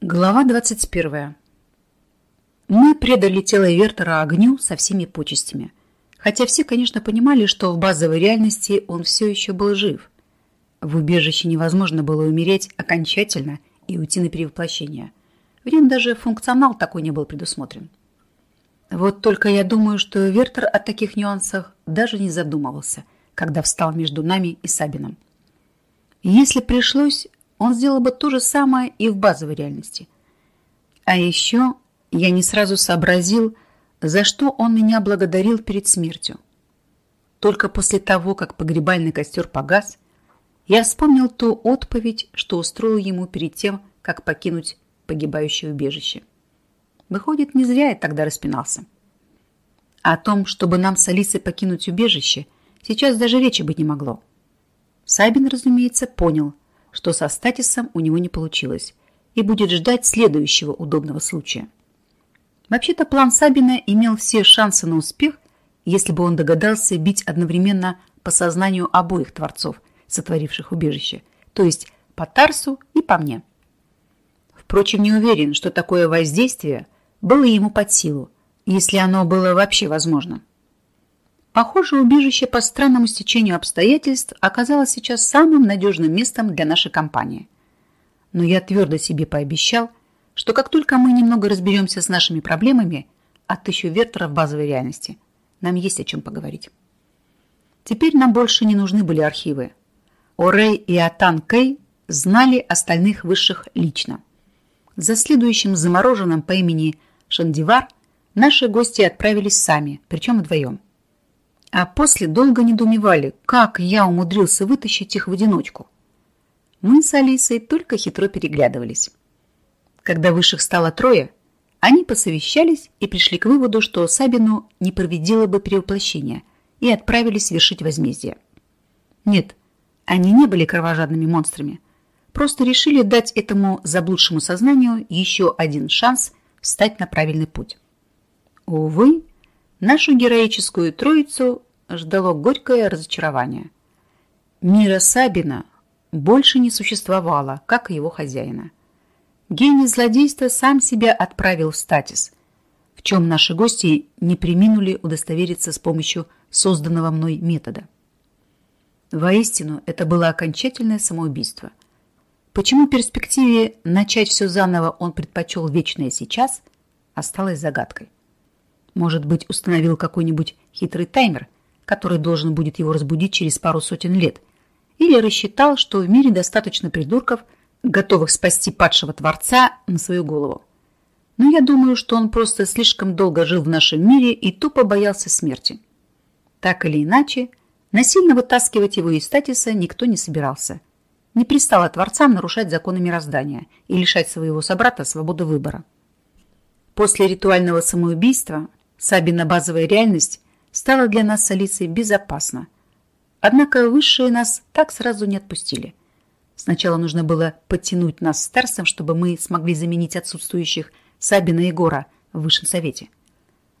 Глава 21. Мы предали тело Вертера огню со всеми почестями. Хотя все, конечно, понимали, что в базовой реальности он все еще был жив. В убежище невозможно было умереть окончательно и уйти на перевоплощение. Нем даже функционал такой не был предусмотрен. Вот только я думаю, что Вертер о таких нюансах даже не задумывался, когда встал между нами и Сабином. Если пришлось, он сделал бы то же самое и в базовой реальности. А еще я не сразу сообразил, за что он меня благодарил перед смертью. Только после того, как погребальный костер погас, я вспомнил ту отповедь, что устроил ему перед тем, как покинуть погибающее убежище. Выходит, не зря я тогда распинался. О том, чтобы нам с Алисой покинуть убежище, сейчас даже речи быть не могло. Сабин, разумеется, понял – что со статисом у него не получилось и будет ждать следующего удобного случая. Вообще-то план Сабина имел все шансы на успех, если бы он догадался бить одновременно по сознанию обоих творцов, сотворивших убежище, то есть по Тарсу и по мне. Впрочем, не уверен, что такое воздействие было ему под силу, если оно было вообще возможно. Похоже, убежище по странному стечению обстоятельств оказалось сейчас самым надежным местом для нашей компании. Но я твердо себе пообещал, что как только мы немного разберемся с нашими проблемами, отыщу Вертера в базовой реальности. Нам есть о чем поговорить. Теперь нам больше не нужны были архивы. Орей и Атан Кей знали остальных высших лично. За следующим замороженным по имени Шандивар наши гости отправились сами, причем вдвоем. А после долго недоумевали, как я умудрился вытащить их в одиночку. Мы с Алисой только хитро переглядывались. Когда высших стало трое, они посовещались и пришли к выводу, что Сабину не проведило бы перевоплощение и отправились вершить возмездие. Нет, они не были кровожадными монстрами, просто решили дать этому заблудшему сознанию еще один шанс встать на правильный путь. Увы, Нашу героическую троицу ждало горькое разочарование. Мира Сабина больше не существовало, как и его хозяина. Гений злодейства сам себя отправил в статис, в чем наши гости не приминули удостовериться с помощью созданного мной метода. Воистину, это было окончательное самоубийство. Почему в перспективе начать все заново он предпочел вечное сейчас, осталось загадкой. Может быть, установил какой-нибудь хитрый таймер, который должен будет его разбудить через пару сотен лет. Или рассчитал, что в мире достаточно придурков, готовых спасти падшего Творца на свою голову. Но я думаю, что он просто слишком долго жил в нашем мире и тупо боялся смерти. Так или иначе, насильно вытаскивать его из статиса никто не собирался. Не пристало Творцам нарушать законы мироздания и лишать своего собрата свободы выбора. После ритуального самоубийства Сабина базовая реальность стала для нас с Алисой безопасна. Однако высшие нас так сразу не отпустили. Сначала нужно было подтянуть нас с Тарсом, чтобы мы смогли заменить отсутствующих Сабина и Гора в Высшем Совете.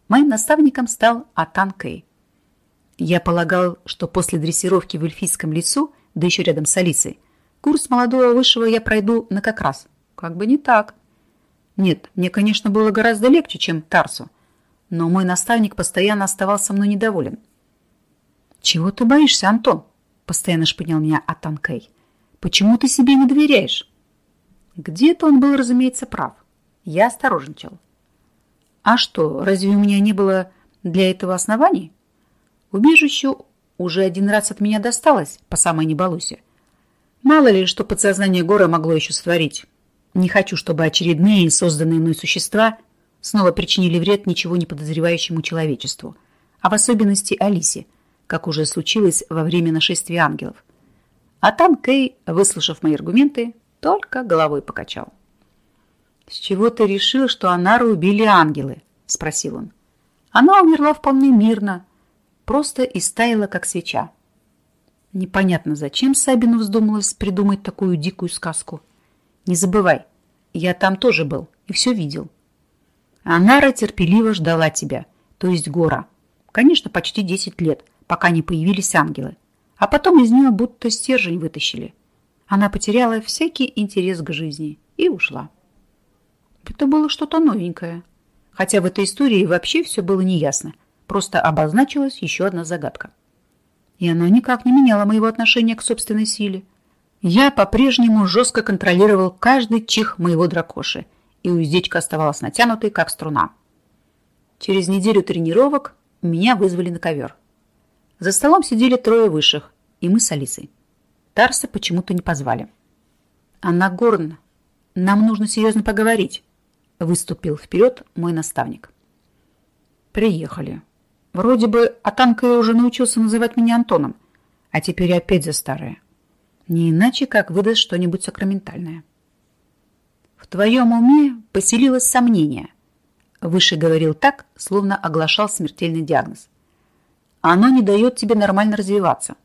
Моим наставником стал Атан Кей. Я полагал, что после дрессировки в эльфийском лесу, да еще рядом с Алисой, курс молодого высшего я пройду на как раз. Как бы не так. Нет, мне, конечно, было гораздо легче, чем Тарсу, но мой наставник постоянно оставался мной недоволен. «Чего ты боишься, Антон?» – постоянно шпынял меня Атан Кэй. «Почему ты себе не доверяешь?» Где-то он был, разумеется, прав. Я осторожничал. «А что, разве у меня не было для этого оснований?» Убежище уже один раз от меня досталось, по самой не Мало ли, что подсознание Гора могло еще сотворить. Не хочу, чтобы очередные созданные мной существа снова причинили вред ничего не подозревающему человечеству, а в особенности Алисе, как уже случилось во время нашествия ангелов. А там Кей, выслушав мои аргументы, только головой покачал. «С чего ты решил, что Анару убили ангелы?» – спросил он. «Она умерла вполне мирно, просто истаяла, как свеча». Непонятно, зачем Сабину вздумалось придумать такую дикую сказку. Не забывай, я там тоже был и все видел. Анара терпеливо ждала тебя, то есть Гора. Конечно, почти 10 лет, пока не появились ангелы. А потом из нее будто стержень вытащили. Она потеряла всякий интерес к жизни и ушла. Это было что-то новенькое. Хотя в этой истории вообще все было неясно. Просто обозначилась еще одна загадка. И она никак не меняла моего отношения к собственной силе. Я по-прежнему жестко контролировал каждый чих моего дракоши, и уздечка оставалась натянутой, как струна. Через неделю тренировок меня вызвали на ковер. За столом сидели трое высших, и мы с Алисой. Тарса почему-то не позвали. «Анна Горн, нам нужно серьезно поговорить», выступил вперед мой наставник. «Приехали. Вроде бы Атанка уже научился называть меня Антоном, а теперь опять за старое. Не иначе, как выдаст что-нибудь сакраментальное. Твоем уме поселилось сомнение. Выше говорил так, словно оглашал смертельный диагноз. Оно не дает тебе нормально развиваться.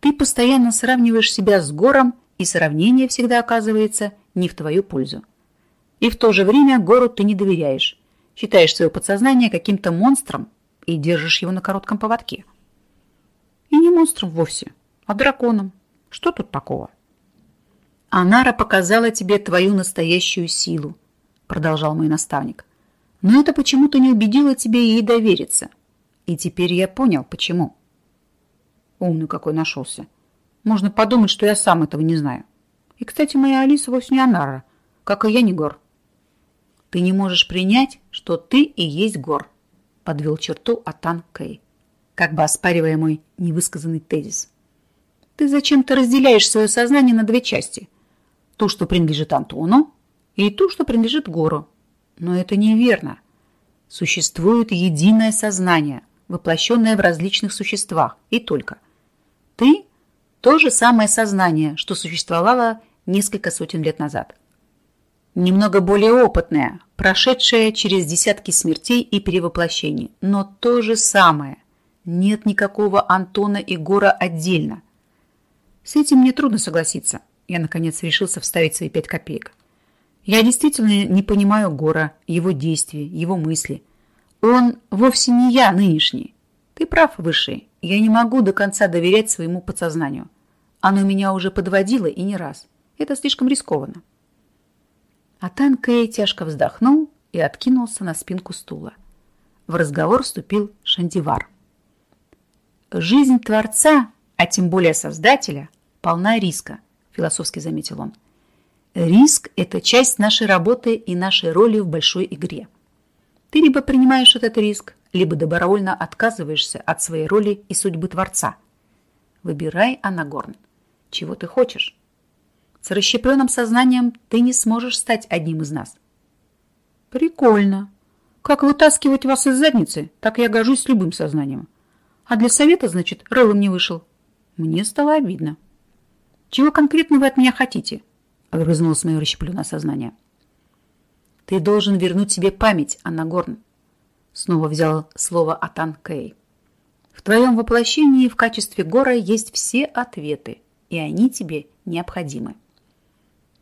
Ты постоянно сравниваешь себя с гором, и сравнение всегда оказывается не в твою пользу. И в то же время гору ты не доверяешь. Считаешь свое подсознание каким-то монстром и держишь его на коротком поводке. И не монстром вовсе, а драконом. Что тут такого? Анара показала тебе твою настоящую силу, продолжал мой наставник. Но это почему-то не убедило тебя ей довериться. И теперь я понял, почему. Умный какой нашелся. Можно подумать, что я сам этого не знаю. И, кстати, моя Алиса вовсе не Анара, как и я не Гор. Ты не можешь принять, что ты и есть Гор, подвел черту Атан Кэй, как бы оспаривая мой невысказанный тезис. Ты зачем-то разделяешь свое сознание на две части. Ту, что принадлежит Антону, и ту, что принадлежит Гору. Но это неверно. Существует единое сознание, воплощенное в различных существах, и только. Ты – то же самое сознание, что существовало несколько сотен лет назад. Немного более опытное, прошедшее через десятки смертей и перевоплощений, но то же самое. Нет никакого Антона и Гора отдельно – с этим мне трудно согласиться. Я, наконец, решился вставить свои пять копеек. Я действительно не понимаю Гора, его действия, его мысли. Он вовсе не я нынешний. Ты прав, Высший. Я не могу до конца доверять своему подсознанию. Оно меня уже подводило и не раз. Это слишком рискованно. А Тан Кэй тяжко вздохнул и откинулся на спинку стула. В разговор вступил Шандивар. Жизнь Творца а тем более создателя, полна риска, философски заметил он. Риск – это часть нашей работы и нашей роли в большой игре. Ты либо принимаешь этот риск, либо добровольно отказываешься от своей роли и судьбы Творца. Выбирай, Анагорн, чего ты хочешь. С расщепленным сознанием ты не сможешь стать одним из нас. Прикольно. Как вытаскивать вас из задницы, так я гожусь любым сознанием. А для совета, значит, рылом не вышел. Мне стало обидно. «Чего конкретно вы от меня хотите?» — огрызнулось мое расщепленное сознание. «Ты должен вернуть себе память, Анна Горн», — снова взял слово Атан Кэй. «В твоем воплощении в качестве гора есть все ответы, и они тебе необходимы».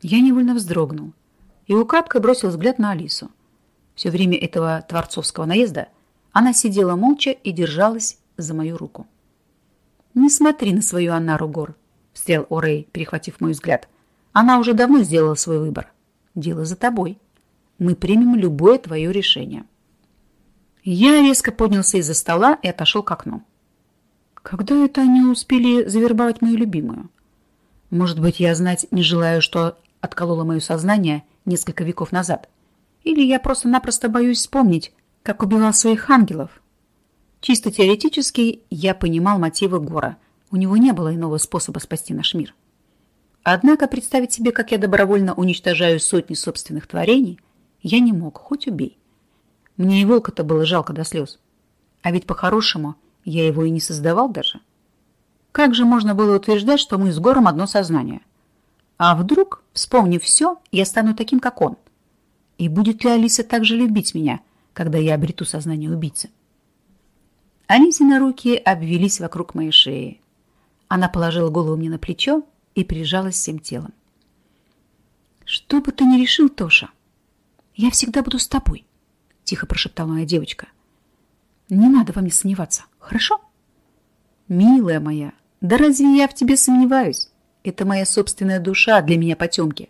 Я невольно вздрогнул и украдкой бросил взгляд на Алису. Все время этого творцовского наезда она сидела молча и держалась за мою руку. «Не смотри на свою Аннару Гор», — встрял Орей, перехватив мой взгляд. «Она уже давно сделала свой выбор. Дело за тобой. Мы примем любое твое решение». Я резко поднялся из-за стола и отошел к окну. Когда это они успели завербовать мою любимую? Может быть, я знать не желаю, что отколола мое сознание несколько веков назад? Или я просто-напросто боюсь вспомнить, как убивал своих ангелов, Чисто теоретически я понимал мотивы Гора. У него не было иного способа спасти наш мир. Однако представить себе, как я добровольно уничтожаю сотни собственных творений, я не мог, хоть убей. Мне и волка-то было жалко до слез. А ведь по-хорошему я его и не создавал даже. Как же можно было утверждать, что мы с Гором одно сознание? А вдруг, вспомнив все, я стану таким, как он? И будет ли Алиса так же любить меня, когда я обрету сознание убийцы? Анисины руки обвелись вокруг моей шеи. Она положила голову мне на плечо и прижалась всем телом. «Что бы ты ни решил, Тоша, я всегда буду с тобой», — тихо прошептала моя девочка. «Не надо во мне сомневаться, хорошо?» «Милая моя, да разве я в тебе сомневаюсь? Это моя собственная душа для меня потемки.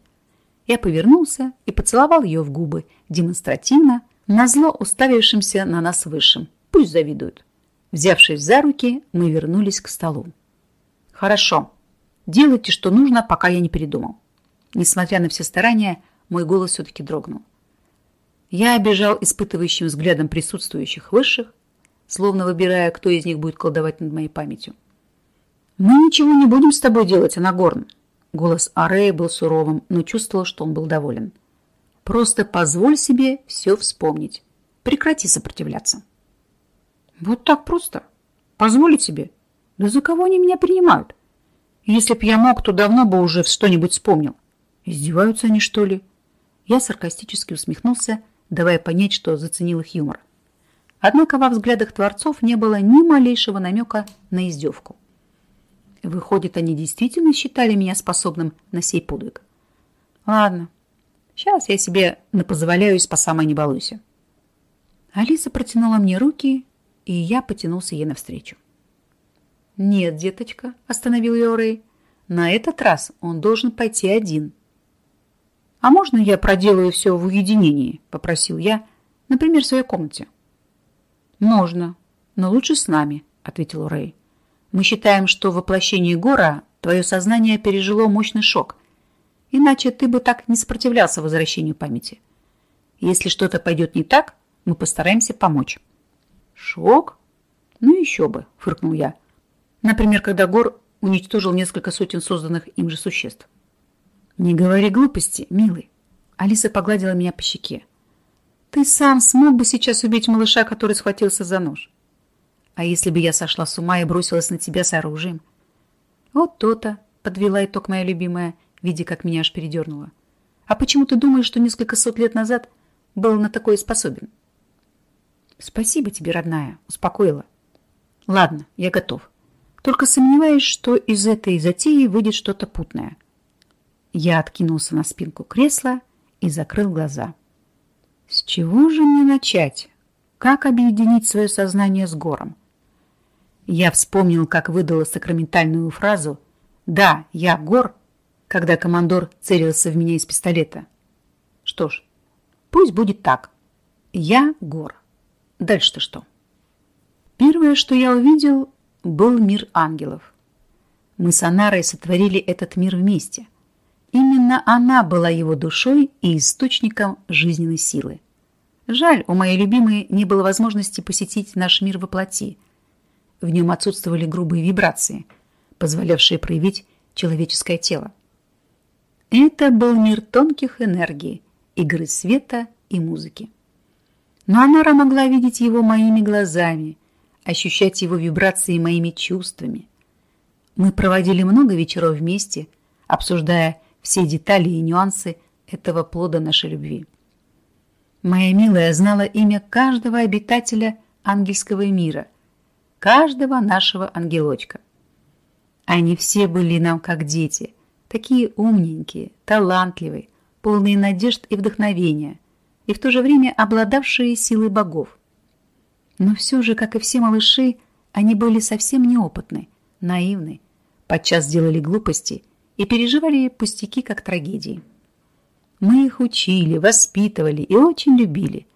Я повернулся и поцеловал ее в губы, демонстративно, назло уставившимся на нас высшим. Пусть завидуют. Взявшись за руки, мы вернулись к столу. «Хорошо. Делайте, что нужно, пока я не передумал». Несмотря на все старания, мой голос все-таки дрогнул. Я обижал испытывающим взглядом присутствующих высших, словно выбирая, кто из них будет колдовать над моей памятью. «Мы ничего не будем с тобой делать, Анагорн!» Голос Арея был суровым, но чувствовал, что он был доволен. «Просто позволь себе все вспомнить. Прекрати сопротивляться». «Вот так просто? Позволить себе? Да за кого они меня принимают? Если б я мог, то давно бы уже что-нибудь вспомнил. Издеваются они, что ли?» Я саркастически усмехнулся, давая понять, что заценил их юмор. Однако во взглядах творцов не было ни малейшего намека на издевку. Выходит, они действительно считали меня способным на сей подвиг. Ладно, сейчас я себе напозволяюсь по самой не. Алиса протянула мне руки, и я потянулся ей навстречу. «Нет, деточка», — остановил ее Рэй, — «на этот раз он должен пойти один». «А можно я проделаю все в уединении?» — попросил я, например, в своей комнате. «Можно, но лучше с нами», — ответил Рэй. «Мы считаем, что в воплощении Гора твое сознание пережило мощный шок, иначе ты бы так не сопротивлялся возвращению памяти. Если что-то пойдет не так, мы постараемся помочь». «Шок? Ну еще бы», — фыркнул я. «Например, когда Гор уничтожил несколько сотен созданных им же существ». «Не говори глупости, милый». Алиса погладила меня по щеке. Ты сам смог бы сейчас убить малыша, который схватился за нож? А если бы я сошла с ума и бросилась на тебя с оружием? Вот то-то, подвела итог моя любимая, видя, как меня аж передернуло. А почему ты думаешь, что несколько сот лет назад был на такое способен? Спасибо тебе, родная, успокоила. Ладно, я готов. Только сомневаюсь, что из этой затеи выйдет что-то путное. Я откинулся на спинку кресла и закрыл глаза. С чего же мне начать? Как объединить свое сознание с гором? Я вспомнил, как выдала сакраментальную фразу «Да, я гор», когда командор целился в меня из пистолета. Что ж, пусть будет так. Я гор. Дальше-то что? Первое, что я увидел, был мир ангелов. Мы с Анарой сотворили этот мир вместе – Именно она была его душой и источником жизненной силы. Жаль, у моей любимой не было возможности посетить наш мир воплоти. В нем отсутствовали грубые вибрации, позволявшие проявить человеческое тело. Это был мир тонких энергий, игры света и музыки. Но Анара могла видеть его моими глазами, ощущать его вибрации моими чувствами. Мы проводили много вечеров вместе, обсуждая все детали и нюансы этого плода нашей любви. Моя милая знала имя каждого обитателя ангельского мира, каждого нашего ангелочка. Они все были нам как дети, такие умненькие, талантливые, полные надежд и вдохновения, и в то же время обладавшие силой богов. Но все же, как и все малыши, они были совсем неопытны, наивны, подчас делали глупости и переживали пустяки как трагедии. Мы их учили, воспитывали и очень любили.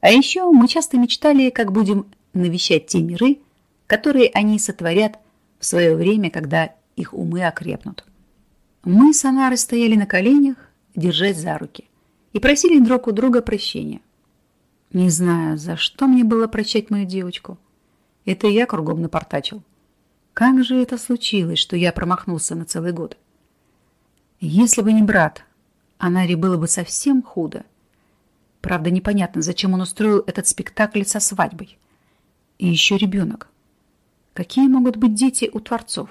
А еще мы часто мечтали, как будем навещать те миры, которые они сотворят в свое время, когда их умы окрепнут. Мы с Анарой стояли на коленях, держась за руки, и просили друг у друга прощения. Не знаю, за что мне было прощать мою девочку. Это я кругом напортачил. Как же это случилось, что я промахнулся на целый год? Если бы не брат, Анаре было бы совсем худо. Правда, непонятно, зачем он устроил этот спектакль со свадьбой. И еще ребенок. Какие могут быть дети у творцов?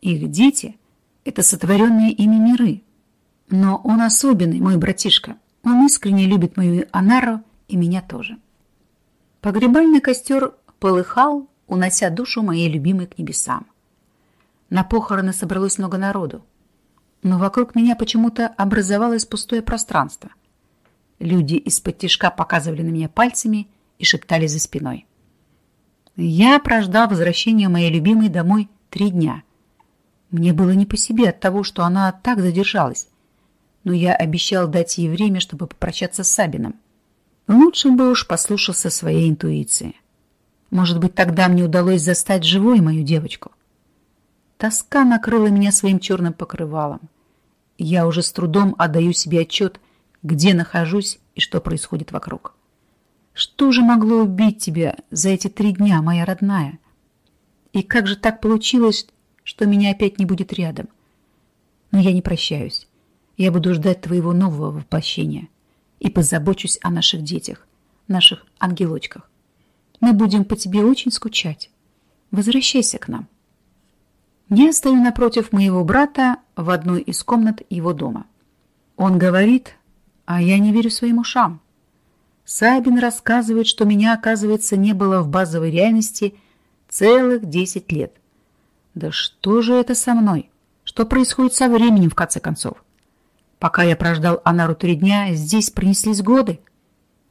Их дети — это сотворенные ими миры. Но он особенный, мой братишка. Он искренне любит мою Анару и меня тоже. Погребальный костер полыхал, унося душу моей любимой к небесам. На похороны собралось много народу но вокруг меня почему-то образовалось пустое пространство. Люди из-под тишка показывали на меня пальцами и шептали за спиной. Я прождал возвращение моей любимой домой три дня. Мне было не по себе от того, что она так задержалась. но я обещал дать ей время, чтобы попрощаться с Сабином. Лучше бы уж послушался своей интуиции. Может быть, тогда мне удалось застать живой мою девочку. Тоска накрыла меня своим черным покрывалом. Я уже с трудом отдаю себе отчет, где нахожусь и что происходит вокруг. Что же могло убить тебя за эти три дня, моя родная? И как же так получилось, что меня опять не будет рядом? Но я не прощаюсь. Я буду ждать твоего нового воплощения и позабочусь о наших детях, наших ангелочках. Мы будем по тебе очень скучать. Возвращайся к нам. Я стою напротив моего брата в одной из комнат его дома. Он говорит, а я не верю своим ушам. Сабин рассказывает, что меня, оказывается, не было в базовой реальности целых 10 лет. Да что же это со мной? Что происходит со временем, в конце концов? Пока я прождал Анару три дня, здесь пронеслись годы.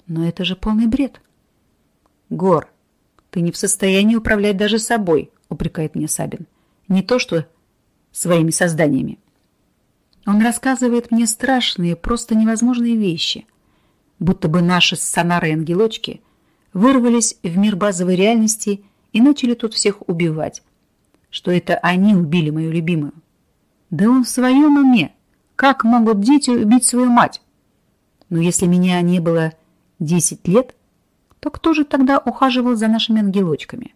Но это же полный бред. Гор, ты не в состоянии управлять даже собой, упрекает меня Сабин. Не то что своими созданиями. Он рассказывает мне страшные, просто невозможные вещи. Будто бы наши с Сонарой ангелочки вырвались в мир базовой реальности и начали тут всех убивать. Что это они убили мою любимую. Да он в своем уме. Как могут дети убить свою мать? Но если меня не было 10 лет, то кто же тогда ухаживал за нашими ангелочками?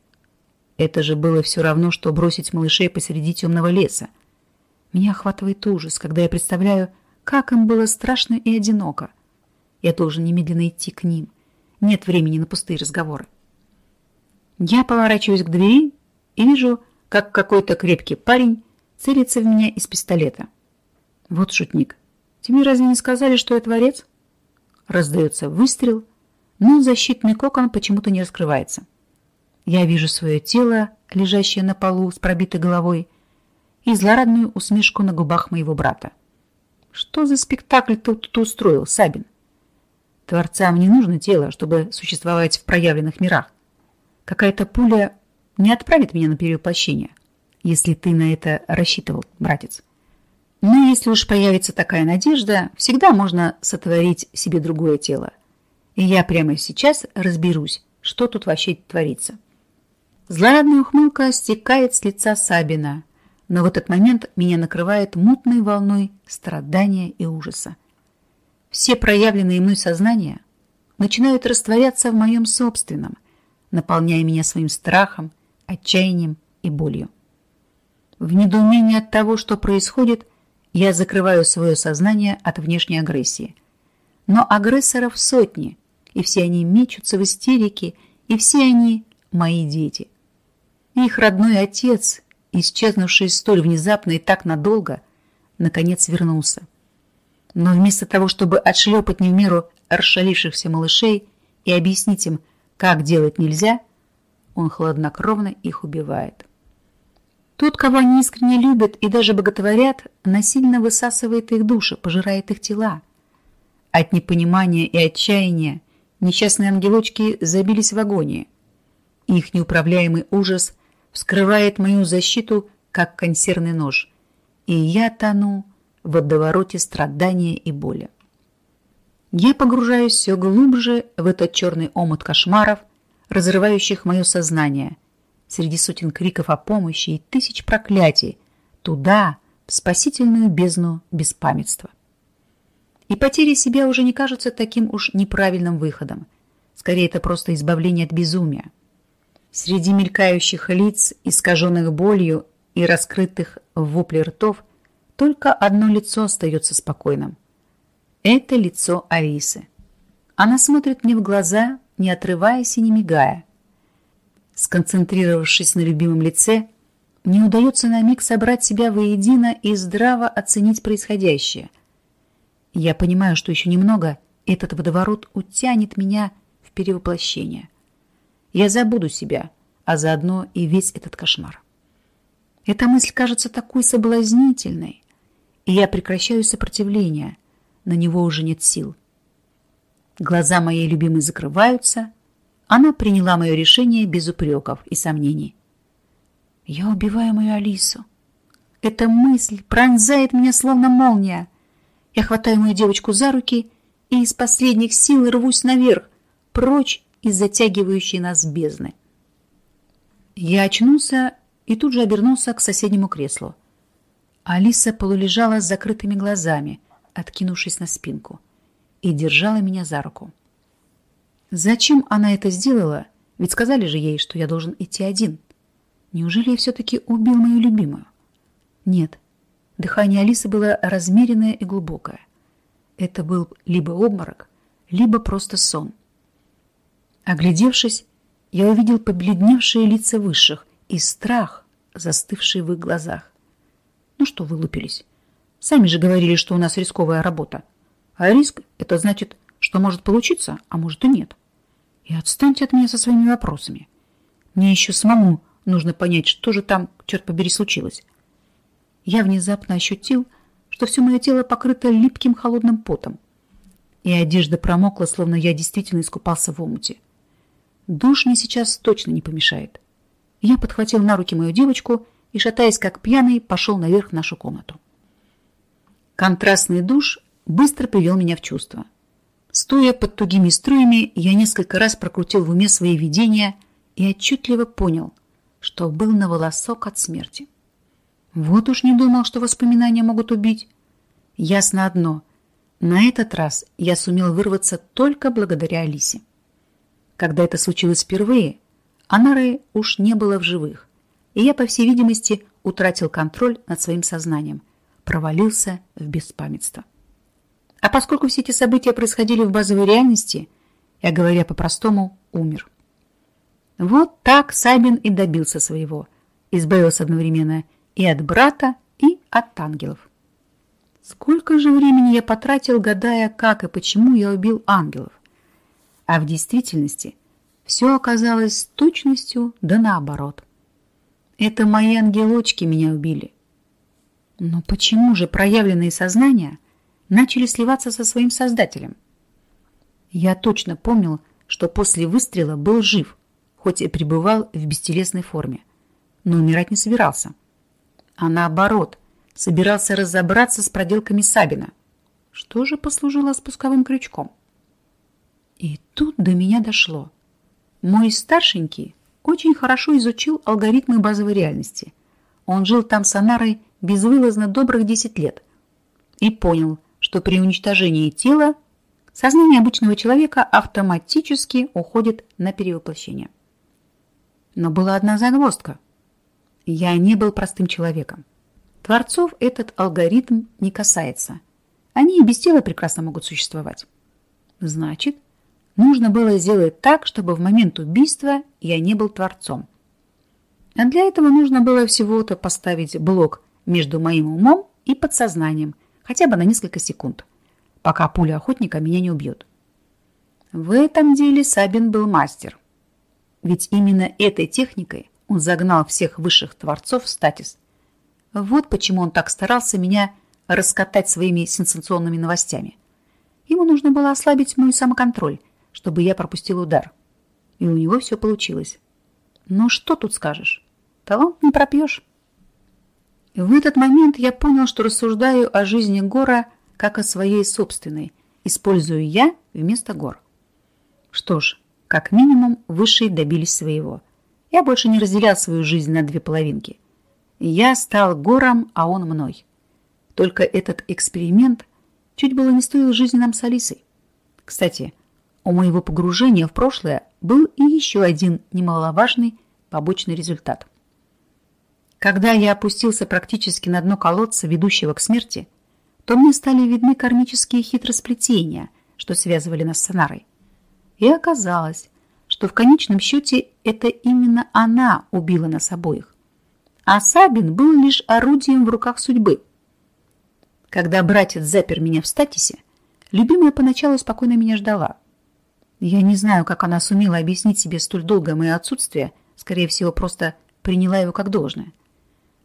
Это же было все равно, что бросить малышей посреди темного леса. Меня охватывает ужас, когда я представляю, как им было страшно и одиноко. Я должен немедленно идти к ним. Нет времени на пустые разговоры. Я поворачиваюсь к двери и вижу, как какой-то крепкий парень целится в меня из пистолета. Вот шутник. Тебе разве не сказали, что я творец? Раздается выстрел, но защитный кокон почему-то не раскрывается. Я вижу свое тело, лежащее на полу с пробитой головой, и злорадную усмешку на губах моего брата. Что за спектакль ты тут устроил, Сабин? Творцам не нужно тело, чтобы существовать в проявленных мирах. Какая-то пуля не отправит меня на перевоплощение, если ты на это рассчитывал, братец. Но если уж появится такая надежда, всегда можно сотворить себе другое тело. И я прямо сейчас разберусь, что тут вообще творится. Злорадная ухмылка стекает с лица Сабина, но в этот момент меня накрывает мутной волной страдания и ужаса. Все проявленные мной сознания начинают растворяться в моем собственном, наполняя меня своим страхом, отчаянием и болью. В недоумении от того, что происходит, я закрываю свое сознание от внешней агрессии. Но агрессоров сотни, и все они мечутся в истерике, и все они мои дети. Их родной отец, исчезнувший столь внезапно и так надолго, наконец вернулся. Но вместо того, чтобы отшлепать не в меру расшалившихся малышей и объяснить им, как делать нельзя, он хладнокровно их убивает. Тот, кого они искренне любят и даже боготворят, насильно высасывает их души, пожирает их тела. От непонимания и отчаяния несчастные ангелочки забились в агонии. Их неуправляемый ужас вскрывает мою защиту, как консервный нож, и я тону в водовороте страдания и боли. Я погружаюсь все глубже в этот черный омут кошмаров, разрывающих мое сознание, среди сотен криков о помощи и тысяч проклятий, туда, в спасительную бездну беспамятства. И потеря себя уже не кажется таким уж неправильным выходом. Скорее, это просто избавление от безумия. Среди мелькающих лиц, искаженных болью и раскрытых в вопле ртов, только одно лицо остается спокойным. Это лицо Алисы. Она смотрит мне в глаза, не отрываясь и не мигая – Сконцентрировавшись на любимом лице, мне удается на миг собрать себя воедино и здраво оценить происходящее. Я понимаю, что еще немного этот водоворот утянет меня в перевоплощение. Я забуду себя, а заодно и весь этот кошмар. Эта мысль кажется такой соблазнительной, и я прекращаю сопротивление, на него уже нет сил. Глаза моей любимой закрываются, она приняла мое решение без упреков и сомнений. Я убиваю мою Алису. Эта мысль пронзает меня словно молния. Я хватаю мою девочку за руки и из последних сил рвусь наверх, прочь из затягивающей нас бездны. Я очнулся и тут же обернулся к соседнему креслу. Алиса полулежала с закрытыми глазами, откинувшись на спинку, и держала меня за руку. Зачем она это сделала? Ведь сказали же ей, что я должен идти один. Неужели я все-таки убил мою любимую? Нет. Дыхание Алисы было размеренное и глубокое. Это был либо обморок, либо просто сон. Оглядевшись, я увидел побледневшие лица высших и страх, застывший в их глазах. Ну что вылупились? Сами же говорили, что у нас рисковая работа. А риск – это значит, что может получиться, а может и нет. И отстаньте от меня со своими вопросами. Мне еще самому нужно понять, что же там, черт побери, случилось. Я внезапно ощутил, что все мое тело покрыто липким холодным потом. И одежда промокла, словно я действительно искупался в омуте. Душ мне сейчас точно не помешает. Я подхватил на руки мою девочку и, шатаясь как пьяный, пошел наверх в нашу комнату. Контрастный душ быстро привел меня в чувство. Стоя под тугими струями, я несколько раз прокрутил в уме свои видения и отчетливо понял, что был на волосок от смерти. Вот уж не думал, что воспоминания могут убить. Ясно одно. На этот раз я сумел вырваться только благодаря Алисе. Когда это случилось впервые, Анары уж не было в живых и я, по всей видимости, утратил контроль над своим сознанием, провалился в беспамятство. А поскольку все эти события происходили в базовой реальности, я, говоря по-простому, умер. Вот так Сабин и добился своего, избавился одновременно и от брата, и от ангелов. Сколько же времени я потратил, гадая, как и почему я убил ангелов. А в действительности все оказалось с точностью да наоборот – это мои ангелочки меня убили. Но почему же проявленные сознания начали сливаться со своим создателем? Я точно помнил, что после выстрела был жив, хоть и пребывал в бестелесной форме, но умирать не собирался. А наоборот, собирался разобраться с проделками Сабина. Что же послужило спусковым крючком? И тут до меня дошло. Мой старшенький очень хорошо изучил алгоритмы базовой реальности. Он жил там с Анарой безвылазно добрых 10 лет и понял, что при уничтожении тела сознание обычного человека автоматически уходит на перевоплощение. Но была одна загвоздка. Я не был простым человеком. Творцов этот алгоритм не касается. Они и без тела прекрасно могут существовать. Значит, Нужно было сделать так, чтобы в момент убийства я не был творцом. А для этого нужно было всего-то поставить блок между моим умом и подсознанием, хотя бы на несколько секунд, пока пуля охотника меня не убьет. В этом деле Сабин был мастер. Ведь именно этой техникой он загнал всех высших творцов в статис. Вот почему он так старался меня раскатать своими сенсационными новостями. Ему нужно было ослабить мой самоконтроль чтобы я пропустил удар. И у него все получилось. Ну что тут скажешь? Талант не пропьешь. В этот момент я понял, что рассуждаю о жизни Гора как о своей собственной, использую я вместо Гор. Что ж, как минимум, высшие добились своего. Я больше не разделял свою жизнь на две половинки. Я стал Гором, а он мной. Только этот эксперимент чуть было не стоил жизни нам с Алисой. Кстати, у моего погружения в прошлое был и еще один немаловажный побочный результат. Когда я опустился практически на дно колодца, ведущего к смерти, то мне стали видны кармические хитросплетения, что связывали нас с Санарой. И оказалось, что в конечном счете это именно она убила нас обоих. А Сабин был лишь орудием в руках судьбы. Когда братец запер меня в статисе, любимая поначалу спокойно меня ждала – я не знаю, как она сумела объяснить себе столь долгое мое отсутствие, скорее всего, просто приняла его как должное.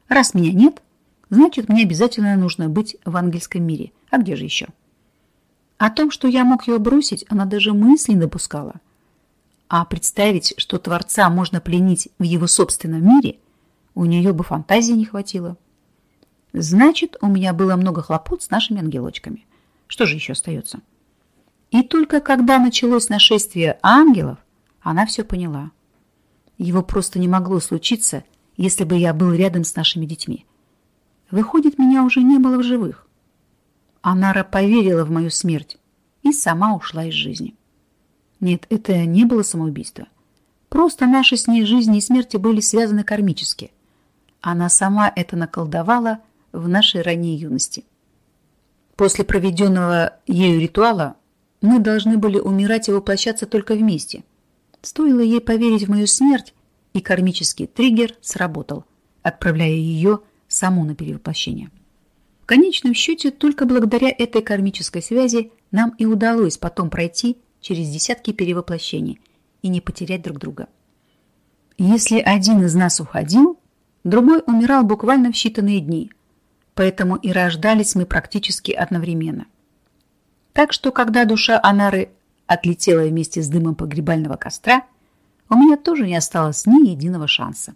Раз меня нет, значит, мне обязательно нужно быть в ангельском мире. А где же еще? О том, что я мог ее бросить, она даже мысли не допускала. А представить, что Творца можно пленить в его собственном мире, у нее бы фантазии не хватило. Значит, у меня было много хлопот с нашими ангелочками. Что же еще остается? И только когда началось нашествие ангелов, она все поняла. Его просто не могло случиться, если бы я был рядом с нашими детьми. Выходит, меня уже не было в живых. Анара поверила в мою смерть и сама ушла из жизни. Нет, это не было самоубийство. Просто наши с ней жизни и смерти были связаны кармически. Она сама это наколдовала в нашей ранней юности. После проведенного ею ритуала мы должны были умирать и воплощаться только вместе. Стоило ей поверить в мою смерть, и кармический триггер сработал, отправляя ее саму на перевоплощение. В конечном счете, только благодаря этой кармической связи нам и удалось потом пройти через десятки перевоплощений и не потерять друг друга. Если один из нас уходил, другой умирал буквально в считанные дни, поэтому и рождались мы практически одновременно. Так что, когда душа Анары отлетела вместе с дымом погребального костра, у меня тоже не осталось ни единого шанса.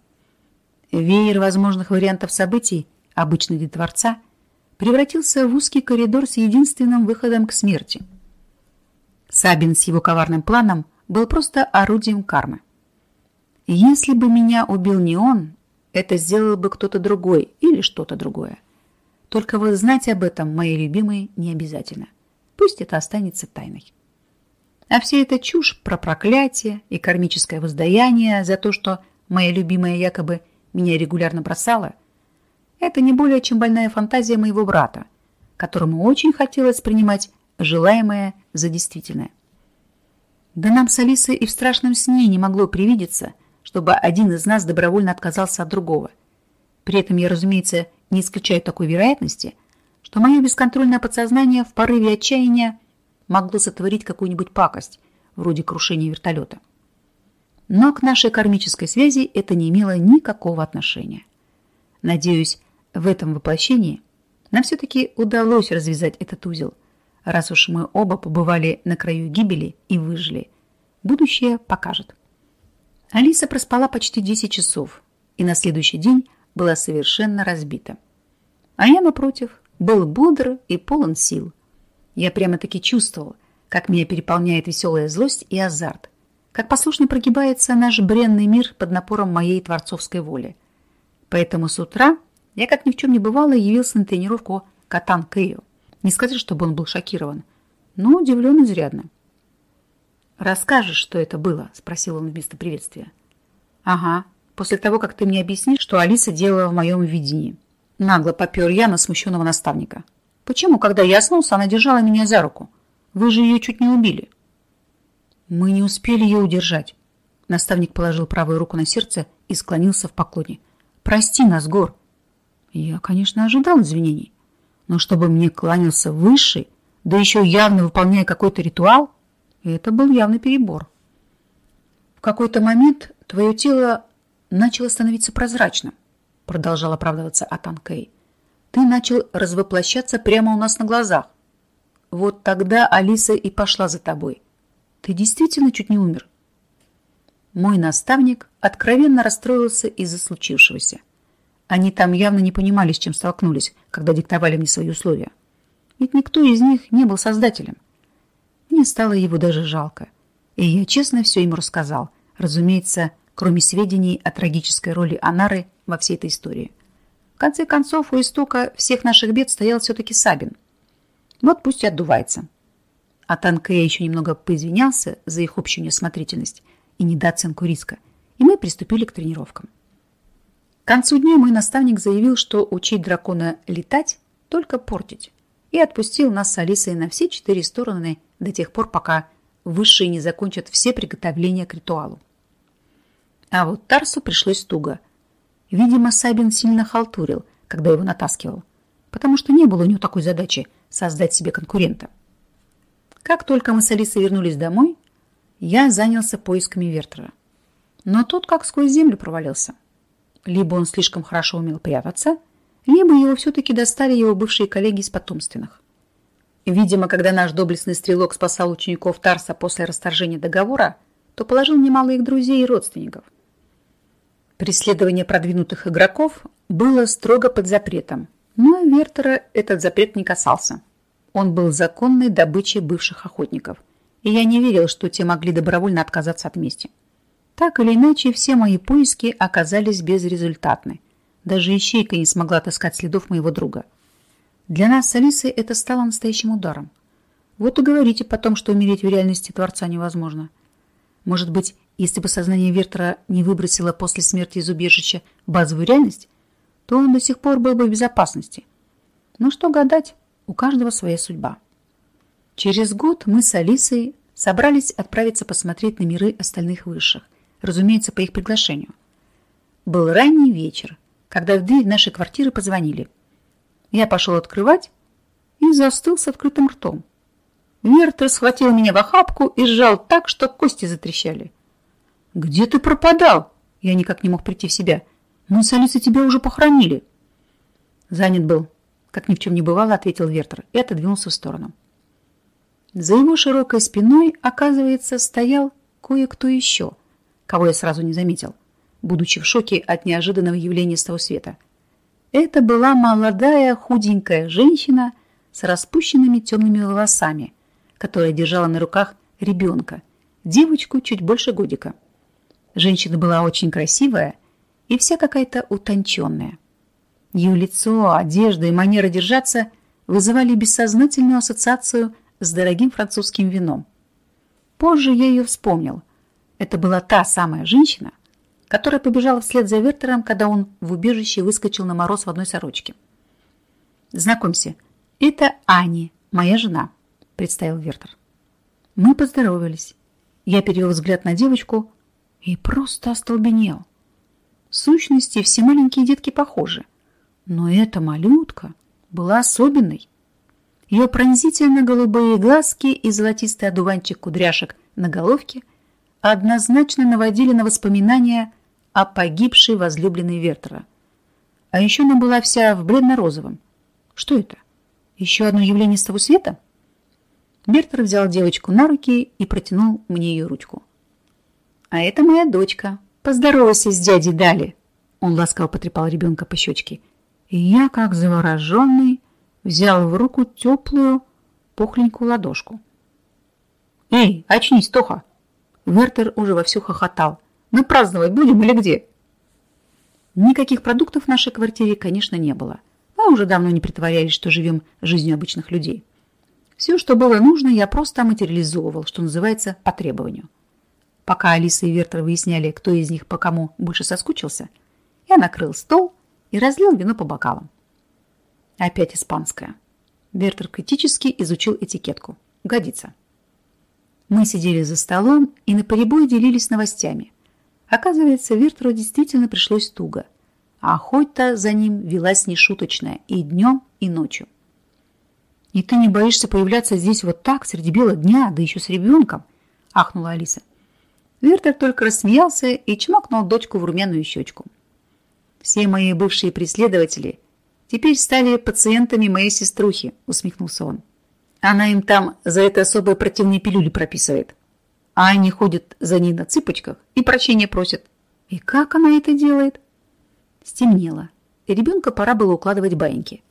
Веер возможных вариантов событий, обычно для Творца, превратился в узкий коридор с единственным выходом к смерти. Сабин с его коварным планом был просто орудием кармы. Если бы меня убил не он, это сделал бы кто-то другой или что-то другое. Только вот знать об этом, мои любимые, не обязательно. Пусть это останется тайной. А вся эта чушь про проклятие и кармическое воздаяние за то, что моя любимая якобы меня регулярно бросала, это не более чем больная фантазия моего брата, которому очень хотелось принимать желаемое за действительное. Да нам с Алисой и в страшном сне не могло привидеться, чтобы один из нас добровольно отказался от другого. При этом я, разумеется, не исключаю такой вероятности, что мое бесконтрольное подсознание в порыве отчаяния могло сотворить какую-нибудь пакость, вроде крушения вертолета. Но к нашей кармической связи это не имело никакого отношения. Надеюсь, в этом воплощении нам все-таки удалось развязать этот узел, раз уж мы оба побывали на краю гибели и выжили. Будущее покажет. Алиса проспала почти 10 часов и на следующий день была совершенно разбита. А я, напротив, был бодр и полон сил. Я прямо-таки чувствовал, как меня переполняет веселая злость и азарт, как послушно прогибается наш бренный мир под напором моей творцовской воли. Поэтому с утра я, как ни в чем не бывало, явился на тренировку Катан Кэйо. Не сказать, чтобы он был шокирован, но удивлен изрядно. «Расскажешь, что это было?» – спросил он вместо приветствия. «Ага, после того, как ты мне объяснишь, что Алиса делала в моем видении». Нагло попер я на смущенного наставника. «Почему, когда я оснулся, она держала меня за руку? Вы же ее чуть не убили». «Мы не успели ее удержать». Наставник положил правую руку на сердце и склонился в поклоне. «Прости нас, Гор». Я, конечно, ожидал извинений, но чтобы мне кланялся высший, да еще явно выполняя какой-то ритуал, это был явный перебор. В какой-то момент твое тело начало становиться прозрачным, продолжал оправдываться Атан Кэй. Ты начал развоплощаться прямо у нас на глазах. Вот тогда Алиса и пошла за тобой. Ты действительно чуть не умер. Мой наставник откровенно расстроился из-за случившегося. Они там явно не понимали, с чем столкнулись, когда диктовали мне свои условия. Ведь никто из них не был создателем. Мне стало его даже жалко. И я честно все ему рассказал. Разумеется, кроме сведений о трагической роли Анары во всей этой истории. Конце концов, у истока всех наших бед стоял все-таки Сабин. Вот пусть и отдувается. А Танкея еще немного поизвинялся за их общую неосмотрительность и недооценку риска, и мы приступили к тренировкам. К концу дня мой наставник заявил, что учить дракона летать – только портить, и отпустил нас с Алисой на все четыре стороны до тех пор, пока высшие не закончат все приготовления к ритуалу. А вот Тарсу пришлось туго. Видимо, Сабин сильно халтурил, когда его натаскивал, потому что не было у него такой задачи создать себе конкурента. Как только мы с Алисой вернулись домой, я занялся поисками Вертера. Но тот как сквозь землю провалился. Либо он слишком хорошо умел прятаться, либо его все-таки достали его бывшие коллеги из потомственных. Видимо, когда наш доблестный стрелок спасал учеников Тарса после расторжения договора, то положил немало их друзей и родственников. Преследование продвинутых игроков было строго под запретом, но Вертера этот запрет не касался. Он был законной добычей бывших охотников, и я не верил, что те могли добровольно отказаться от мести. Так или иначе, все мои поиски оказались безрезультатны. Даже ищейка не смогла отыскать следов моего друга. Для нас с Алисой это стало настоящим ударом. Вот и говорите потом, что умереть в реальности Творца невозможно. Может быть, если бы сознание Вертера не выбросило после смерти из убежища базовую реальность, то он до сих пор был бы в безопасности. Но что гадать, у каждого своя судьба. Через год мы с Алисой собрались отправиться посмотреть на миры остальных высших, разумеется, по их приглашению. Был ранний вечер, когда в дверь нашей квартиры позвонили. Я пошел открывать и застыл с открытым ртом. Вертер схватил меня в охапку и сжал так, что кости затрещали. «Где ты пропадал?» Я никак не мог прийти в себя. «Мы с Алисой тебя уже похоронили». «Занят был», — как ни в чем не бывало, ответил Вертер и отодвинулся в сторону. За его широкой спиной, оказывается, стоял кое-кто еще, кого я сразу не заметил, будучи в шоке от неожиданного явления с того света. Это была молодая худенькая женщина с распущенными темными волосами, которая держала на руках ребенка, девочку чуть больше годика. Женщина была очень красивая и вся какая-то утонченная. Ее лицо, одежда и манера держаться вызывали бессознательную ассоциацию с дорогим французским вином. Позже я ее вспомнил. Это была та самая женщина, которая побежала вслед за Вертером, когда он в убежище выскочил на мороз в одной сорочке. «Знакомься, это Ани, моя жена», – представил Вертер. Мы поздоровались. Я перевел взгляд на девочку и просто остолбенел. В сущности, все маленькие детки похожи. Но эта малютка была особенной. Ее пронзительно-голубые глазки и золотистый одуванчик кудряшек на головке однозначно наводили на воспоминания о погибшей возлюбленной Вертера. А еще она была вся в бледно-розовом. Что это? Еще одно явление с того света? Вертер взял девочку на руки и протянул мне ее ручку. «А это моя дочка. Поздоровайся с дядей Дали!» Он ласково потрепал ребенка по щечке. И я, как завороженный, взял в руку теплую, пухленькую ладошку. «Эй, очнись, Тоха!» Вертер уже вовсю хохотал. «Мы праздновать будем или где?» Никаких продуктов в нашей квартире, конечно, не было. Мы уже давно не притворялись, что живем жизнью обычных людей. Все, что было нужно, я просто материализовывал, что называется, по требованию. Пока Алиса и Вертер выясняли, кто из них по кому больше соскучился, я накрыл стол и разлил вино по бокалам. Опять испанское. Вертер критически изучил этикетку. Годится. Мы сидели за столом и на наперебой делились новостями. Оказывается, Вертеру действительно пришлось туго. А охота за ним велась нешуточная и днем, и ночью. «И ты не боишься появляться здесь вот так, среди бела дня, да еще с ребенком?» – ахнула Алиса. Вертер только рассмеялся и чмокнул дочку в румяную щечку. «Все мои бывшие преследователи – теперь стали пациентами моей сеструхи», — усмехнулся он. «Она им там за это особые противные пилюли прописывает. А они ходят за ней на цыпочках и прощения просят. И как она это делает?» Стемнело, ребенка пора было укладывать баиньки.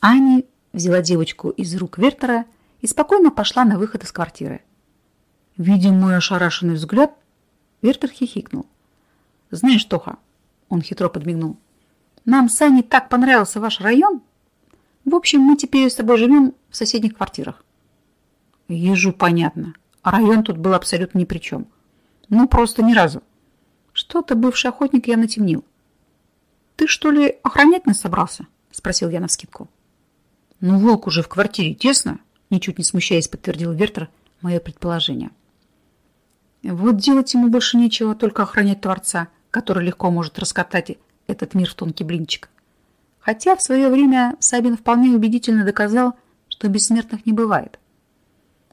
Ани взяла девочку из рук Вертера и спокойно пошла на выход из квартиры. Видя мой ошарашенный взгляд, Вертер хихикнул. «Знаешь, Тоха...» — он хитро подмигнул. Нам с Аней так понравился ваш район. В общем, мы теперь с тобой живем в соседних квартирах. Ежу понятно. А район тут был абсолютно ни при чем. Ну, просто ни разу. Что-то бывший охотник я натемнил. Ты что ли охранять нас собрался? Спросил я навскидку. Ну, волк уже в квартире тесно, ничуть не смущаясь, подтвердил Вертер мое предположение. Вот делать ему больше нечего, только охранять Творца, который легко может раскатать этот мир в тонкий блинчик. Хотя в свое время Сабин вполне убедительно доказал, что бессмертных не бывает.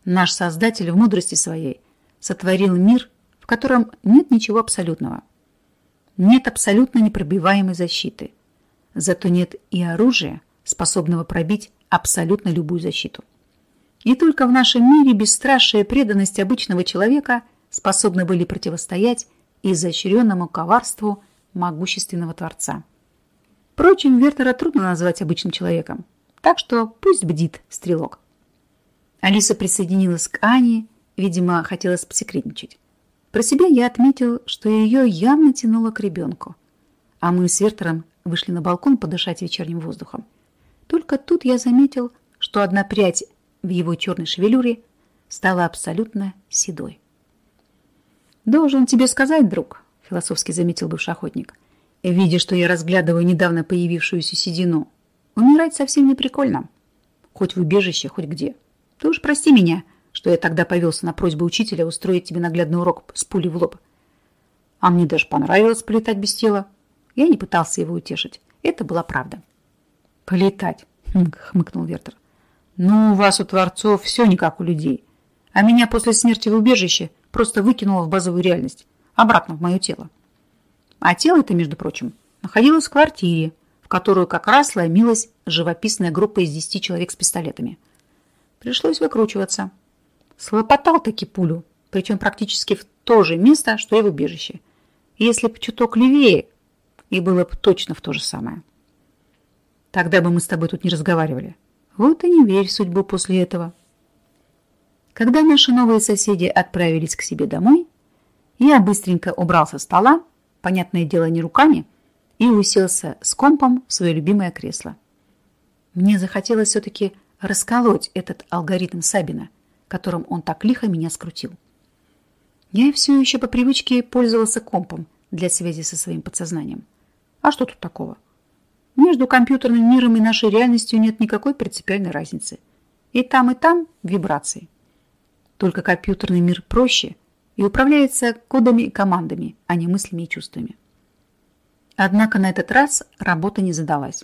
Наш Создатель в мудрости своей сотворил мир, в котором нет ничего абсолютного. Нет абсолютно непробиваемой защиты. Зато нет и оружия, способного пробить абсолютно любую защиту. И только в нашем мире бесстрашие преданность обычного человека способны были противостоять изощренному коварству могущественного Творца. Впрочем, Вертера трудно назвать обычным человеком, так что пусть бдит стрелок. Алиса присоединилась к Ане, видимо, хотелось посекретничать. Про себя я отметил, что ее явно тянуло к ребенку. А мы с Вертером вышли на балкон подышать вечерним воздухом. Только тут я заметил, что одна прядь в его черной шевелюре стала абсолютно седой. «Должен тебе сказать, друг», — философски заметил бывший охотник, видя, что я разглядываю недавно появившуюся седину, умирать совсем не прикольно. Хоть в убежище, хоть где. Ты уж прости меня, что я тогда повелся на просьбу учителя устроить тебе наглядный урок с пулей в лоб. А мне даже понравилось полетать без тела. Я не пытался его утешить. Это была правда. «Полетать», — хмыкнул Вертер. «Ну, у вас, у творцов, все не как у людей. А меня после смерти в убежище просто выкинуло в базовую реальность, обратно в мое тело. А тело это, между прочим, находилось в квартире, в которую как раз ломилась живописная группа из десяти человек с пистолетами. Пришлось выкручиваться. Слопотал таки пулю, причем практически в то же место, что и в убежище. Если б чуток левее, и было бы точно в то же самое. Тогда бы мы с тобой тут не разговаривали. Вот и не верь в судьбу после этого. Когда наши новые соседи отправились к себе домой, я быстренько убрал со стола, понятное дело не руками, и уселся с компом в свое любимое кресло. Мне захотелось все-таки расколоть этот алгоритм Сабина – которым он так лихо меня скрутил. Я все еще по привычке пользовался компом для связи со своим подсознанием. А что тут такого? Между компьютерным миром и нашей реальностью нет никакой принципиальной разницы. И там, и там вибрации. Только компьютерный мир проще и управляется кодами и командами, а не мыслями и чувствами. Однако на этот раз работа не задалась.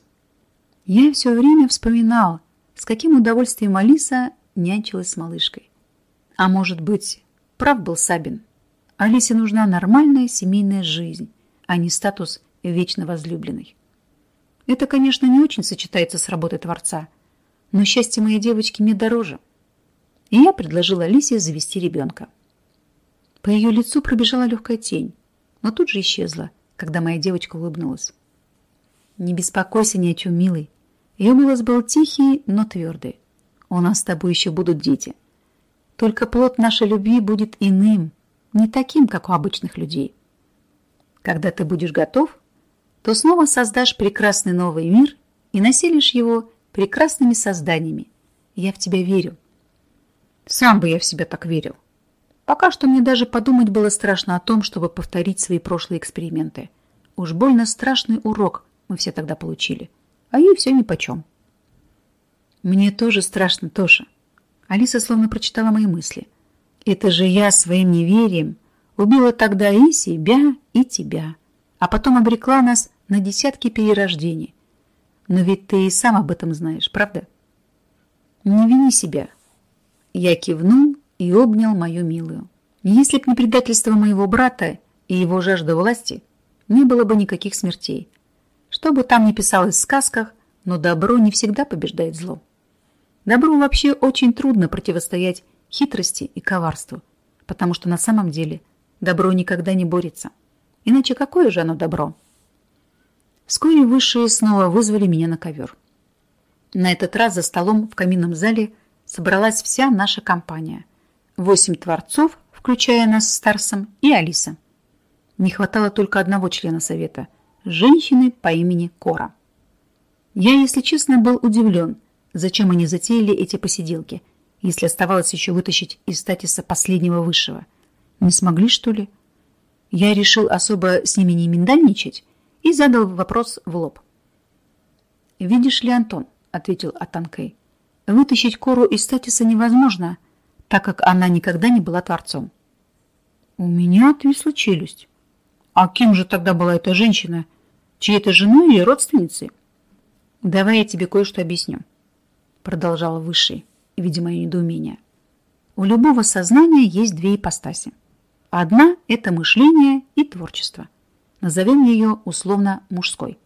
Я все время вспоминал, с каким удовольствием Алиса нянчилась с малышкой. А может быть, прав был Сабин. Алисе нужна нормальная семейная жизнь, а не статус вечно возлюбленной. Это, конечно, не очень сочетается с работой Творца, но счастье моей девочки мне дороже. И я предложила Алисе завести ребенка. По ее лицу пробежала легкая тень, но тут же исчезла, когда моя девочка улыбнулась. «Не беспокойся ни о чем, милый». Ее голос был тихий, но твердый. У нас с тобой еще будут дети. Только плод нашей любви будет иным, не таким, как у обычных людей. Когда ты будешь готов, то снова создашь прекрасный новый мир и населишь его прекрасными созданиями. Я в тебя верю. Сам бы я в себя так верил. Пока что мне даже подумать было страшно о том, чтобы повторить свои прошлые эксперименты. Уж больно страшный урок мы все тогда получили. А ей все нипочем. Мне тоже страшно, Тоша. Алиса словно прочитала мои мысли. Это же я своим неверием убила тогда и себя, и тебя, а потом обрекла нас на десятки перерождений. Но ведь ты и сам об этом знаешь, правда? Не вини себя. Я кивнул и обнял мою милую. Если б не предательство моего брата и его жажда власти, не было бы никаких смертей. Что бы там ни писалось в сказках, но добро не всегда побеждает зло. Добру вообще очень трудно противостоять хитрости и коварству, потому что на самом деле добро никогда не борется. Иначе какое же оно добро? Вскоре высшие снова вызвали меня на ковер. На этот раз за столом в каминном зале собралась вся наша компания. Восемь творцов, включая нас с Тарсом и Алиса. Не хватало только одного члена совета – женщины по имени Кора. Я, если честно, был удивлен – Зачем они затеяли эти посиделки, если оставалось еще вытащить из статиса последнего высшего? Не смогли, что ли? Я решил особо с ними не миндальничать и задал вопрос в лоб. «Видишь ли, Антон», — ответил Атанкей, — «вытащить Кору из статиса невозможно, так как она никогда не была творцом». У меня отвисла челюсть. А кем же тогда была эта женщина? Чьей-то женой или родственницей? Давай я тебе кое-что объясню продолжал Высший, видя мое недоумение. У любого сознания есть две ипостаси. Одна – это мышление и творчество. Назовем ее условно мужской.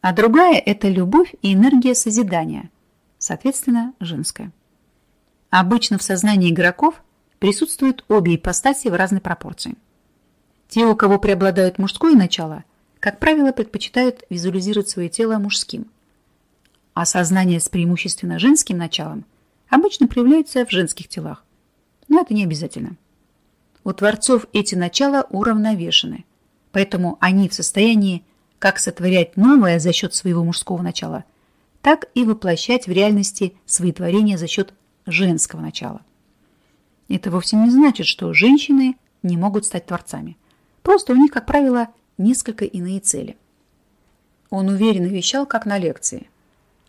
А другая – это любовь и энергия созидания, соответственно, женская. Обычно в сознании игроков присутствуют обе ипостаси в разной пропорции. Те, у кого преобладает мужское начало, как правило, предпочитают визуализировать свое тело мужским – а сознание с преимущественно женским началом обычно проявляются в женских телах. Но это не обязательно. У творцов эти начала уравновешены, поэтому они в состоянии как сотворять новое за счет своего мужского начала, так и воплощать в реальности свои творения за счет женского начала. Это вовсе не значит, что женщины не могут стать творцами. Просто у них, как правило, несколько иные цели. Он уверенно вещал, как на лекции.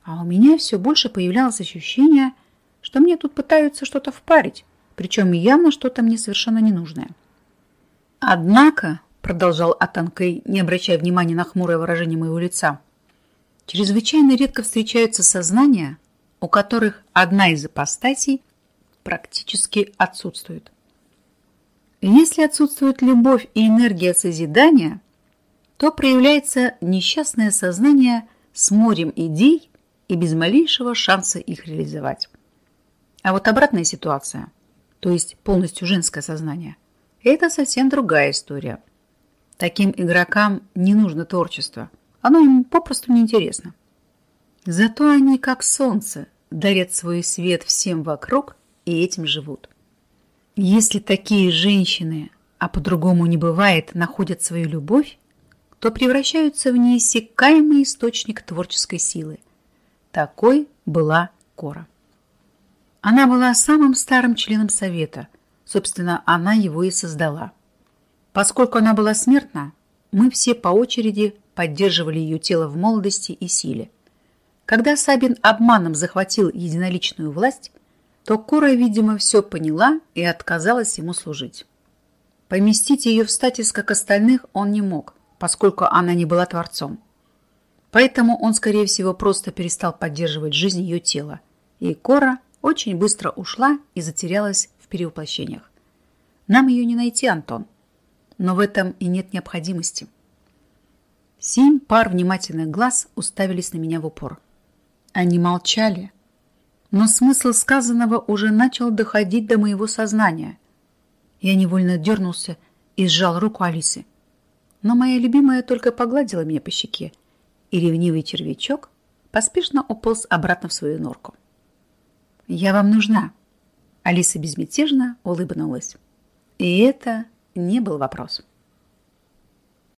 А у меня все больше появлялось ощущение, что мне тут пытаются что-то впарить, причем явно что-то мне совершенно ненужное. Однако, продолжал Атанкей, не обращая внимания на хмурое выражение моего лица, чрезвычайно редко встречаются сознания, у которых одна из ипостасей практически отсутствует. Если отсутствует любовь и энергия созидания, то проявляется несчастное сознание с морем идей и без малейшего шанса их реализовать. А вот обратная ситуация, то есть полностью женское сознание, это совсем другая история – Таким игрокам не нужно творчество. Оно им попросту неинтересно. Зато они, как солнце, дарят свой свет всем вокруг и этим живут. Если такие женщины, а по-другому не бывает, находят свою любовь, то превращаются в неиссякаемый источник творческой силы. Такой была Кора. Она была самым старым членом Совета. Собственно, она его и создала – Поскольку она была смертна, мы все по очереди поддерживали ее тело в молодости и силе. Когда Сабин обманом захватил единоличную власть, то Кора, видимо, все поняла и отказалась ему служить. Поместить ее в статис, как остальных, он не мог, поскольку она не была творцом. Поэтому он, скорее всего, просто перестал поддерживать жизнь ее тела, и Кора очень быстро ушла и затерялась в перевоплощениях. Нам ее не найти, Антон но в этом и нет необходимости. Семь пар внимательных глаз уставились на меня в упор. Они молчали, но смысл сказанного уже начал доходить до моего сознания. Я невольно дернулся и сжал руку Алисы. Но моя любимая только погладила меня по щеке, и ревнивый червячок поспешно уполз обратно в свою норку. «Я вам нужна», — Алиса безмятежно улыбнулась. И это не был вопрос.